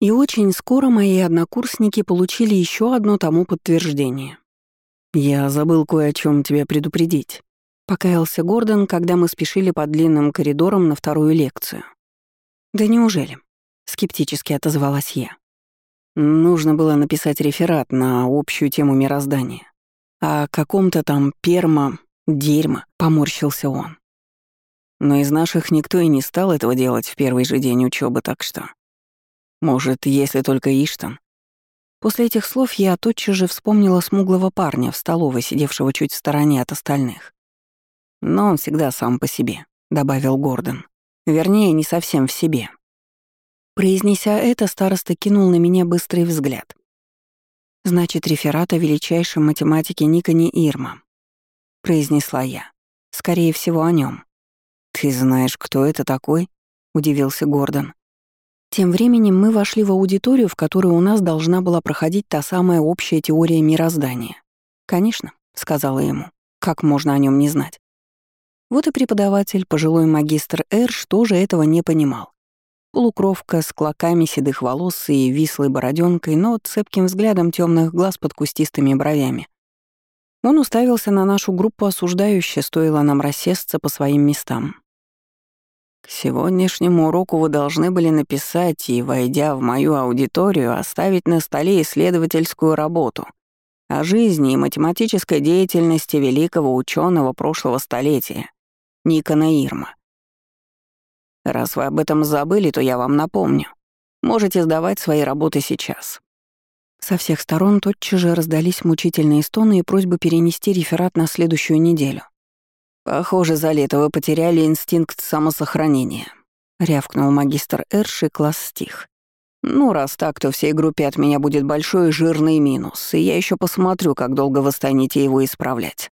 И очень скоро мои однокурсники получили еще одно тому подтверждение. «Я забыл кое о чем тебя предупредить», — покаялся Гордон, когда мы спешили по длинным коридорам на вторую лекцию. «Да неужели?» — скептически отозвалась я. Нужно было написать реферат на общую тему мироздания. О каком-то там перма... дерьма, поморщился он. Но из наших никто и не стал этого делать в первый же день учебы, так что... Может, если только Иштан. После этих слов я тотчас же вспомнила смуглого парня в столовой, сидевшего чуть в стороне от остальных. Но он всегда сам по себе, добавил Гордон. Вернее, не совсем в себе. Произнеся это, староста кинул на меня быстрый взгляд. «Значит, реферат о величайшем математике Никоне Ирма», — произнесла я. «Скорее всего, о нем. «Ты знаешь, кто это такой?» — удивился Гордон. Тем временем мы вошли в аудиторию, в которой у нас должна была проходить та самая общая теория мироздания. «Конечно», — сказала ему, — «как можно о нем не знать?» Вот и преподаватель, пожилой магистр Эрш, тоже этого не понимал. Полукровка с клоками седых волос и вислой бороденкой, но цепким взглядом темных глаз под кустистыми бровями. Он уставился на нашу группу осуждающе, стоило нам рассесться по своим местам. Сегодняшнему уроку вы должны были написать и, войдя в мою аудиторию, оставить на столе исследовательскую работу о жизни и математической деятельности великого ученого прошлого столетия Никона Ирма. Раз вы об этом забыли, то я вам напомню. Можете сдавать свои работы сейчас. Со всех сторон тотчас же раздались мучительные стоны и просьбы перенести реферат на следующую неделю. «Похоже, за лето вы потеряли инстинкт самосохранения», — рявкнул магистр Эрш и класс стих. «Ну, раз так, то всей группе от меня будет большой жирный минус, и я еще посмотрю, как долго вы станете его исправлять».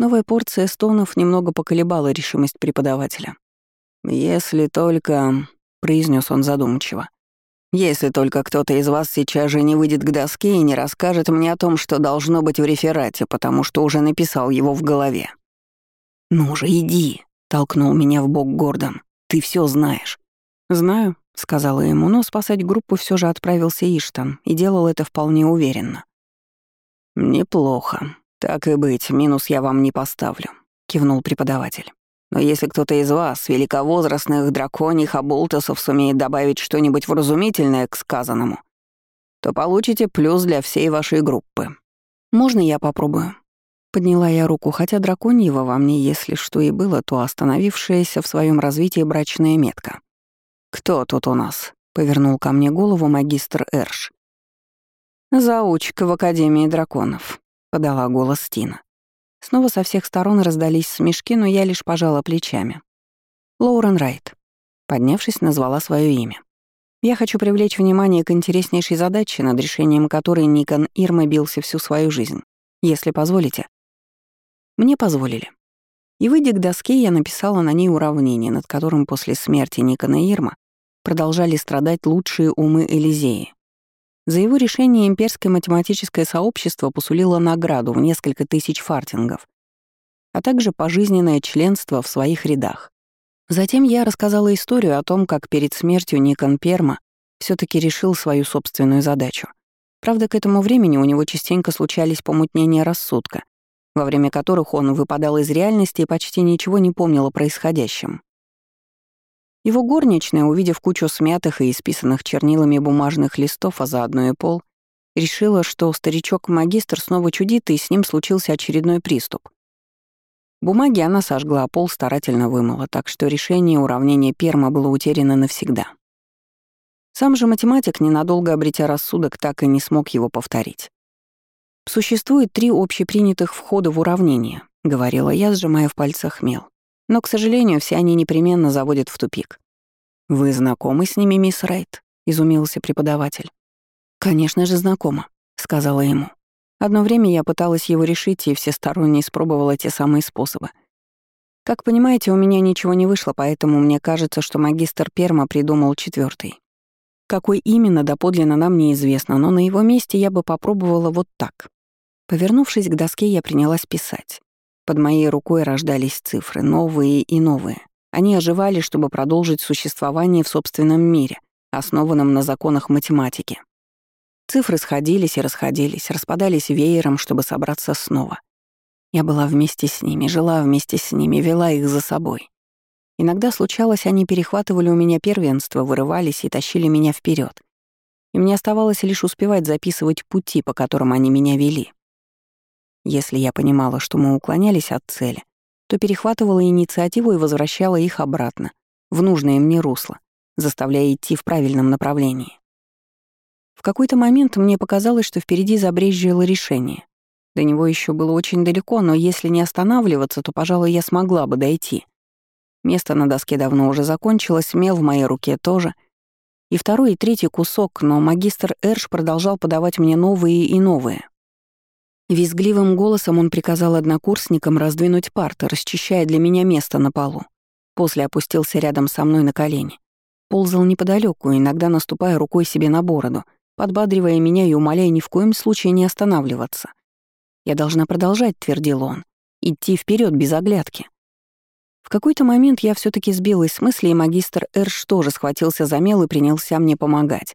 Новая порция стонов немного поколебала решимость преподавателя. «Если только...» — произнес он задумчиво. «Если только кто-то из вас сейчас же не выйдет к доске и не расскажет мне о том, что должно быть в реферате, потому что уже написал его в голове». «Ну же, иди!» — толкнул меня в бок Гордон. «Ты все знаешь». «Знаю», — сказала ему, но спасать группу все же отправился Иштан и делал это вполне уверенно. «Неплохо. Так и быть, минус я вам не поставлю», — кивнул преподаватель. «Но если кто-то из вас, великовозрастных драконьих оболтусов, сумеет добавить что-нибудь вразумительное к сказанному, то получите плюс для всей вашей группы». «Можно я попробую?» Подняла я руку, хотя драконьего во мне, если что и было, то остановившаяся в своем развитии брачная метка. «Кто тут у нас?» — повернул ко мне голову магистр Эрш. «Заучка в Академии драконов», — подала голос Тина. Снова со всех сторон раздались смешки, но я лишь пожала плечами. Лоурен Райт. Поднявшись, назвала свое имя. Я хочу привлечь внимание к интереснейшей задаче, над решением которой Никон Ирма бился всю свою жизнь. Если позволите, мне позволили. И, выйдя к доске, я написала на ней уравнение, над которым после смерти Никона Ирма продолжали страдать лучшие умы Элизеи. За его решение имперское математическое сообщество посулило награду в несколько тысяч фартингов, а также пожизненное членство в своих рядах. Затем я рассказала историю о том, как перед смертью Никон Перма все таки решил свою собственную задачу. Правда, к этому времени у него частенько случались помутнения рассудка, во время которых он выпадал из реальности и почти ничего не помнил о происходящем. Его горничная, увидев кучу смятых и исписанных чернилами бумажных листов, а заодно и пол, решила, что старичок-магистр снова чудит, и с ним случился очередной приступ. Бумаги она сожгла, а пол старательно вымыла, так что решение уравнения Перма было утеряно навсегда. Сам же математик, ненадолго обретя рассудок, так и не смог его повторить. «Существует три общепринятых входа в уравнение», — говорила я, сжимая в пальцах мел. «Но, к сожалению, все они непременно заводят в тупик». «Вы знакомы с ними, мисс Райт?» — изумился преподаватель. «Конечно же, знакома», — сказала ему. Одно время я пыталась его решить и всесторонне испробовала те самые способы. Как понимаете, у меня ничего не вышло, поэтому мне кажется, что магистр Перма придумал четвертый. Какой именно, доподлинно нам неизвестно, но на его месте я бы попробовала вот так. Повернувшись к доске, я принялась писать. Под моей рукой рождались цифры, новые и новые. Они оживали, чтобы продолжить существование в собственном мире, основанном на законах математики. Цифры сходились и расходились, распадались веером, чтобы собраться снова. Я была вместе с ними, жила вместе с ними, вела их за собой. Иногда случалось, они перехватывали у меня первенство, вырывались и тащили меня вперед. И мне оставалось лишь успевать записывать пути, по которым они меня вели. Если я понимала, что мы уклонялись от цели, то перехватывала инициативу и возвращала их обратно, в нужное мне русло, заставляя идти в правильном направлении. В какой-то момент мне показалось, что впереди забрезжило решение. До него еще было очень далеко, но если не останавливаться, то, пожалуй, я смогла бы дойти. Место на доске давно уже закончилось, мел в моей руке тоже. И второй и третий кусок, но магистр Эрш продолжал подавать мне новые и новые. Визгливым голосом он приказал однокурсникам раздвинуть парты, расчищая для меня место на полу. После опустился рядом со мной на колени. Ползал неподалеку, иногда наступая рукой себе на бороду, подбадривая меня и умоляя ни в коем случае не останавливаться. «Я должна продолжать», — твердил он, — «идти вперед без оглядки». В какой-то момент я все таки сбилась с мысли, и магистр Эрш тоже схватился за мел и принялся мне помогать.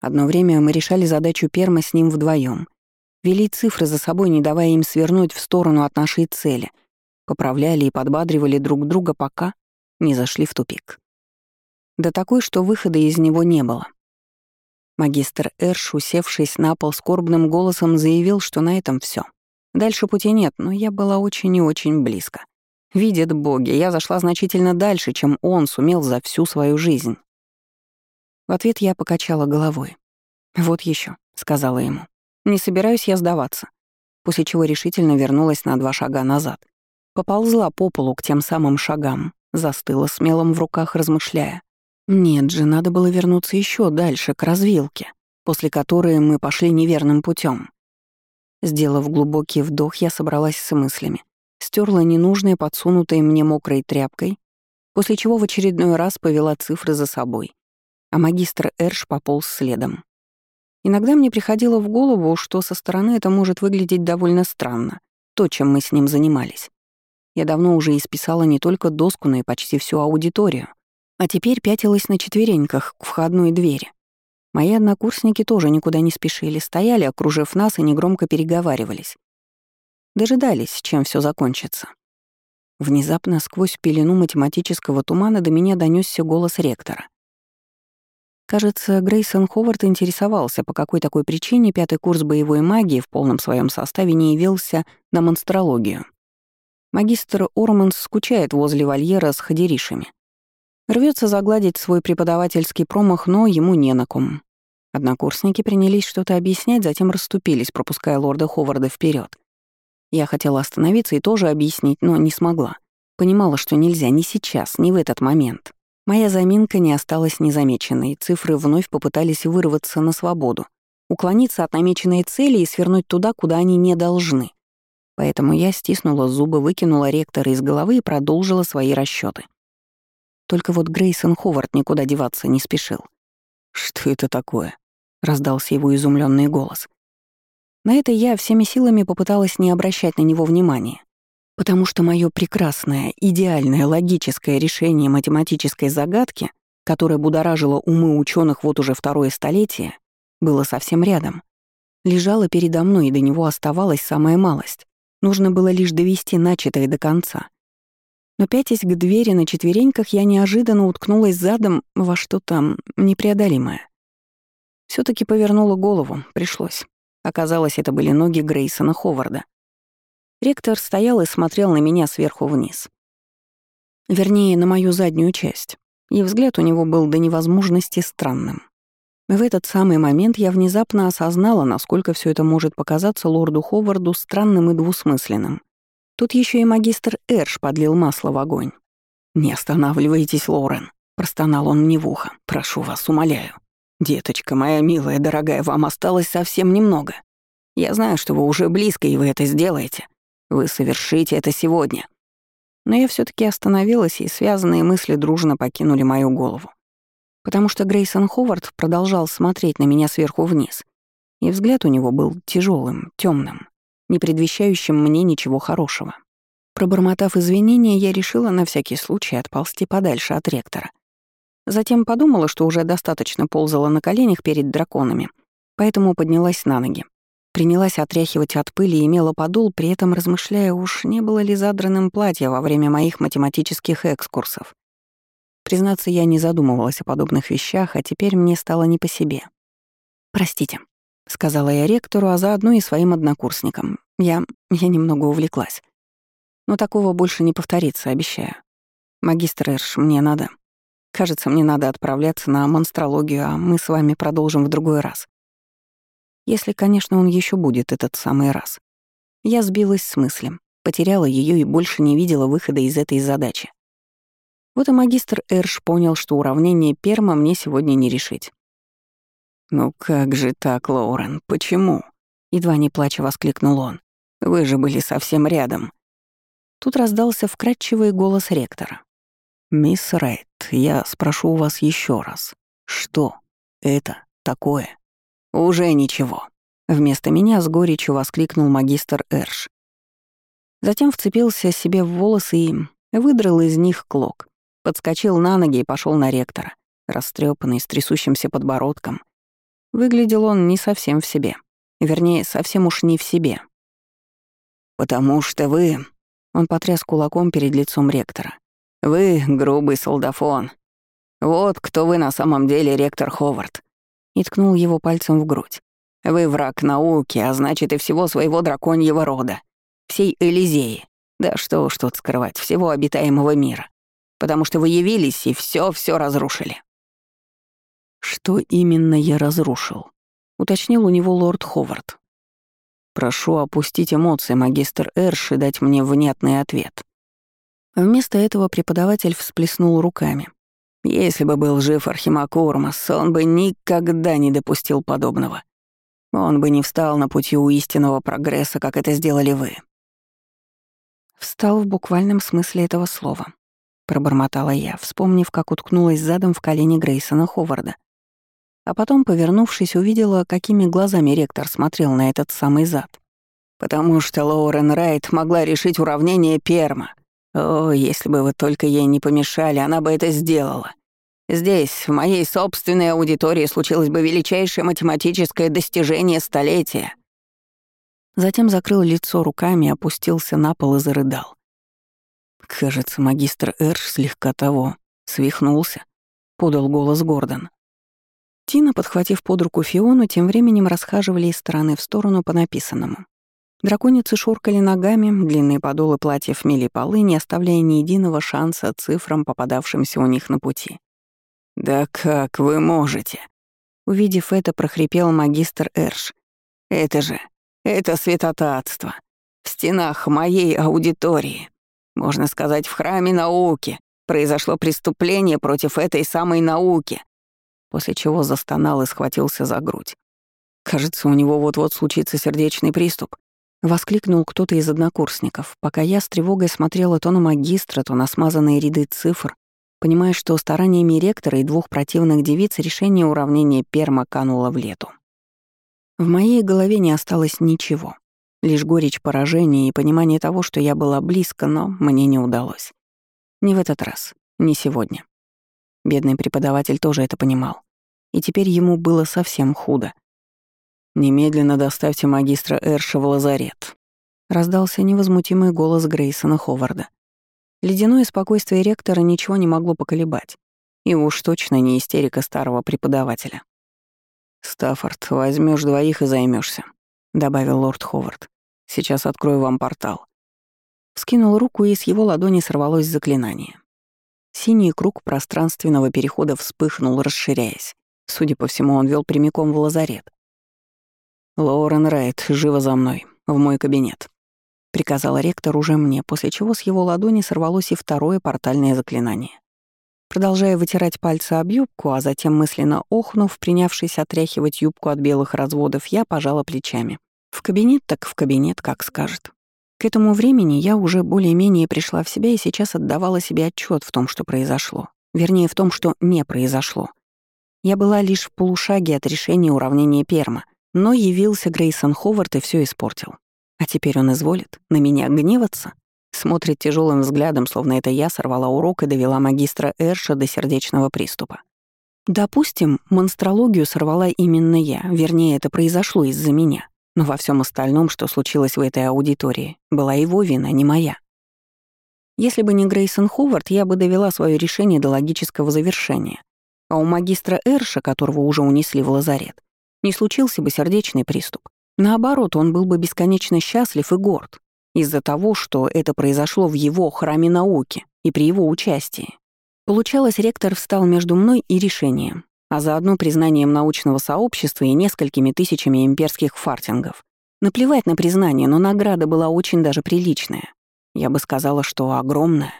Одно время мы решали задачу перма с ним вдвоем. Вели цифры за собой, не давая им свернуть в сторону от нашей цели. Поправляли и подбадривали друг друга, пока не зашли в тупик. Да такой, что выхода из него не было. Магистр Эрш, усевшись на пол скорбным голосом, заявил, что на этом все. Дальше пути нет, но я была очень и очень близко. Видят боги, я зашла значительно дальше, чем он сумел за всю свою жизнь. В ответ я покачала головой. «Вот еще, сказала ему. «Не собираюсь я сдаваться». После чего решительно вернулась на два шага назад. Поползла по полу к тем самым шагам, застыла смелым в руках, размышляя. Нет же, надо было вернуться еще дальше, к развилке, после которой мы пошли неверным путем. Сделав глубокий вдох, я собралась с мыслями стерла ненужное, подсунутое мне мокрой тряпкой, после чего в очередной раз повела цифры за собой, а магистр Эрш пополз следом. Иногда мне приходило в голову, что со стороны это может выглядеть довольно странно, то, чем мы с ним занимались. Я давно уже исписала не только доску, но и почти всю аудиторию, а теперь пятилась на четвереньках к входной двери. Мои однокурсники тоже никуда не спешили, стояли, окружив нас и негромко переговаривались. Дожидались, чем все закончится. Внезапно сквозь пелену математического тумана до меня донесся голос ректора. Кажется, Грейсон Ховард интересовался, по какой такой причине пятый курс боевой магии в полном своем составе не явился на монстрологию. Магистр Орманс скучает возле вольера с ходеришами. Рвется загладить свой преподавательский промах, но ему не на ком. Однокурсники принялись что-то объяснять, затем расступились, пропуская лорда Ховарда вперед. Я хотела остановиться и тоже объяснить, но не смогла. Понимала, что нельзя ни сейчас, ни в этот момент. Моя заминка не осталась незамеченной, цифры вновь попытались вырваться на свободу, уклониться от намеченной цели и свернуть туда, куда они не должны. Поэтому я стиснула зубы, выкинула ректора из головы и продолжила свои расчеты. Только вот Грейсон Ховард никуда деваться не спешил. «Что это такое?» — раздался его изумленный голос. На это я всеми силами попыталась не обращать на него внимания, потому что мое прекрасное, идеальное логическое решение математической загадки, которое будоражило умы ученых вот уже второе столетие, было совсем рядом. Лежало передо мной, и до него оставалась самая малость. Нужно было лишь довести начатое до конца. Но пятясь к двери на четвереньках, я неожиданно уткнулась задом во что-то непреодолимое. все таки повернула голову, пришлось. Оказалось, это были ноги Грейсона Ховарда. Ректор стоял и смотрел на меня сверху вниз. Вернее, на мою заднюю часть. И взгляд у него был до невозможности странным. В этот самый момент я внезапно осознала, насколько все это может показаться лорду Ховарду странным и двусмысленным. Тут еще и магистр Эрш подлил масло в огонь. «Не останавливайтесь, Лорен», — простонал он мне в ухо. «Прошу вас, умоляю. «Деточка моя милая, дорогая, вам осталось совсем немного. Я знаю, что вы уже близко, и вы это сделаете. Вы совершите это сегодня». Но я все таки остановилась, и связанные мысли дружно покинули мою голову. Потому что Грейсон Ховард продолжал смотреть на меня сверху вниз, и взгляд у него был тяжелым, темным, не предвещающим мне ничего хорошего. Пробормотав извинения, я решила на всякий случай отползти подальше от ректора Затем подумала, что уже достаточно ползала на коленях перед драконами, поэтому поднялась на ноги. Принялась отряхивать от пыли и имела подул, при этом размышляя, уж не было ли задранным платье во время моих математических экскурсов. Признаться, я не задумывалась о подобных вещах, а теперь мне стало не по себе. «Простите», — сказала я ректору, а заодно и своим однокурсникам. Я... я немного увлеклась. Но такого больше не повторится, обещаю. Магистр Эрш, мне надо. Кажется, мне надо отправляться на монстрологию, а мы с вами продолжим в другой раз. Если, конечно, он еще будет этот самый раз. Я сбилась с мыслем, потеряла ее и больше не видела выхода из этой задачи. Вот и магистр Эрш понял, что уравнение Перма мне сегодня не решить. «Ну как же так, Лоурен, почему?» Едва не плача воскликнул он. «Вы же были совсем рядом». Тут раздался вкрадчивый голос ректора. «Мисс Райт, я спрошу у вас еще раз. Что это такое?» «Уже ничего», — вместо меня с горечью воскликнул магистр Эрш. Затем вцепился себе в волосы и выдрал из них клок. Подскочил на ноги и пошел на ректора, растрепанный, с трясущимся подбородком. Выглядел он не совсем в себе. Вернее, совсем уж не в себе. «Потому что вы...» — он потряс кулаком перед лицом ректора. «Вы — грубый солдафон. Вот кто вы на самом деле, ректор Ховард». И ткнул его пальцем в грудь. «Вы враг науки, а значит и всего своего драконьего рода. Всей Элизеи. Да что уж тут скрывать, всего обитаемого мира. Потому что вы явились и все-все разрушили». «Что именно я разрушил?» — уточнил у него лорд Ховард. «Прошу опустить эмоции, магистр Эрш, и дать мне внятный ответ». Вместо этого преподаватель всплеснул руками. Если бы был жив Архимаг Урмас, он бы никогда не допустил подобного. Он бы не встал на пути у истинного прогресса, как это сделали вы. Встал в буквальном смысле этого слова. Пробормотала я, вспомнив, как уткнулась задом в колени Грейсона Ховарда. А потом, повернувшись, увидела, какими глазами ректор смотрел на этот самый зад. Потому что Лоурен Райт могла решить уравнение Перма, о, если бы вы только ей не помешали, она бы это сделала. Здесь, в моей собственной аудитории, случилось бы величайшее математическое достижение столетия. Затем закрыл лицо руками, опустился на пол и зарыдал. Кажется, магистр Эрш слегка того, свихнулся, подал голос Гордон. Тина, подхватив под руку Фиону, тем временем расхаживали из стороны в сторону по написанному. Драконицы шуркали ногами, длинные подолы платьев мели полы, не оставляя ни единого шанса цифрам, попадавшимся у них на пути. «Да как вы можете?» Увидев это, прохрипел магистр Эрш. «Это же, это святотатство. В стенах моей аудитории, можно сказать, в храме науки, произошло преступление против этой самой науки». После чего застонал и схватился за грудь. Кажется, у него вот-вот случится сердечный приступ. Воскликнул кто-то из однокурсников, пока я с тревогой смотрела то на магистра, то на смазанные ряды цифр, понимая, что стараниями ректора и двух противных девиц решение уравнения перма кануло в лету. В моей голове не осталось ничего. Лишь горечь поражения и понимание того, что я была близко, но мне не удалось. Не в этот раз, не сегодня. Бедный преподаватель тоже это понимал. И теперь ему было совсем худо. «Немедленно доставьте магистра Эрша в лазарет», — раздался невозмутимый голос Грейсона Ховарда. Ледяное спокойствие ректора ничего не могло поколебать. И уж точно не истерика старого преподавателя. «Стаффорд, возьмешь двоих и займешься, добавил лорд Ховард. «Сейчас открою вам портал». Скинул руку, и с его ладони сорвалось заклинание. Синий круг пространственного перехода вспыхнул, расширяясь. Судя по всему, он вел прямиком в лазарет. «Лоурен Райт, живо за мной, в мой кабинет», — приказал ректор уже мне, после чего с его ладони сорвалось и второе портальное заклинание. Продолжая вытирать пальцы об юбку, а затем мысленно охнув, принявшись отряхивать юбку от белых разводов, я пожала плечами. В кабинет так в кабинет, как скажет. К этому времени я уже более-менее пришла в себя и сейчас отдавала себе отчет в том, что произошло. Вернее, в том, что не произошло. Я была лишь в полушаге от решения уравнения Перма, но явился Грейсон Ховард и все испортил. А теперь он изволит на меня гневаться? Смотрит тяжелым взглядом, словно это я сорвала урок и довела магистра Эрша до сердечного приступа. Допустим, монстрологию сорвала именно я, вернее, это произошло из-за меня. Но во всем остальном, что случилось в этой аудитории, была его вина, не моя. Если бы не Грейсон Ховард, я бы довела свое решение до логического завершения. А у магистра Эрша, которого уже унесли в лазарет, не случился бы сердечный приступ. Наоборот, он был бы бесконечно счастлив и горд из-за того, что это произошло в его храме науки и при его участии. Получалось, ректор встал между мной и решением, а заодно признанием научного сообщества и несколькими тысячами имперских фартингов. Наплевать на признание, но награда была очень даже приличная. Я бы сказала, что огромная.